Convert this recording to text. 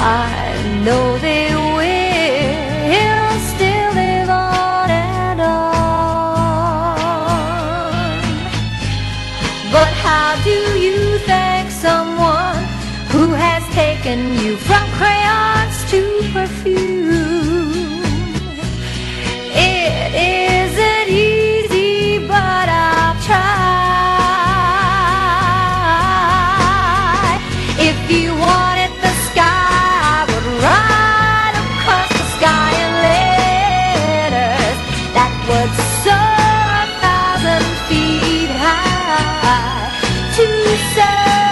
I know they will still live on and on. But how do you thank someone who has taken you from cradle? Let's soar a thousand feet high to say.